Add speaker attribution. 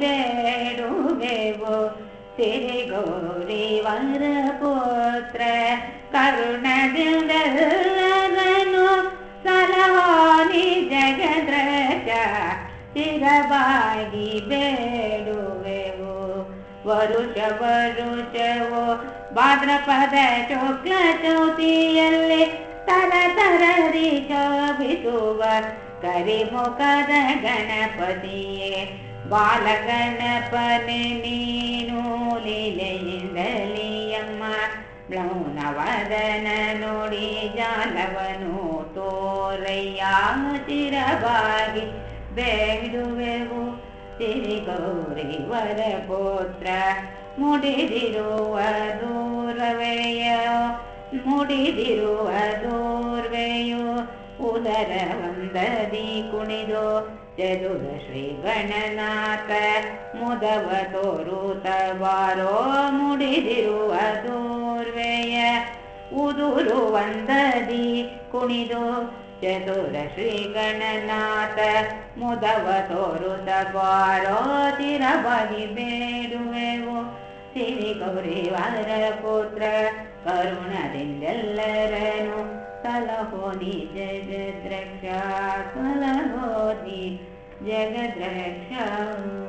Speaker 1: ಬೇಡುವೆವು ಸಿರಿ ಗೌರಿ ವರ ಪುತ್ರ ಕರುಣದಿಂದೆಲ್ಲರನು ಸಲಹಾನಿ ಜಗದ್ರಜ ಚಿರಬಾಗಿ ಬೇಡುವೆವು ವರುಷ ವರುಷವೋ, ಭಾದ್ರಪದ ಶುಕ್ಲ ತರದಿ ಶೋಭಿಸುವ ಕರಿಮುಖದ ಗಣಪತಿಯೇ ಬಾಲಗಣಪನೆ ನೀನು ಲೀಲೆಯಿಂದಲಿಯಮ್ಮ ಮೌನವದನ ನುಡಿ ಜಾಲವನು ತೋರಯ್ಯ ಚಿರವಾಗಿ ಬೇಡುವೆವು ಸಿರಿ ಗೌರಿ ವರ ಪುತ್ರ ಮುಡಿದಿರುವ ದೂರವೆಯೋ ಮುಡಿದಿರುವ ದೂರ್ವೆಯೋ ಉದರ ವಂದದಿ ಕುಣಿದು ಚದುರ ಶ್ರೀ ಗಣನಾಥ ಮುದವ ತೋರುತ ಬಾರೋ ಮುಡಿದಿರುವ ದೂರ್ವೆಯ ಉದುರು ವಂದದಿ ಕುಣಿದು ಚತುರ ಶ್ರೀ ಗಣನಾಥ ಮುದವ ತೋರುತ ಬಾರೋ ಚಿರಬಾಗಿ ಬೇಡುವೆವು. ಸಿರಿ ಗೌರಿ ವಾರ ಪುತ್ರ ಕರುಣದಿಂದೆಲ್ಲರನು जगद्रक्षालभो जगद्रक्षा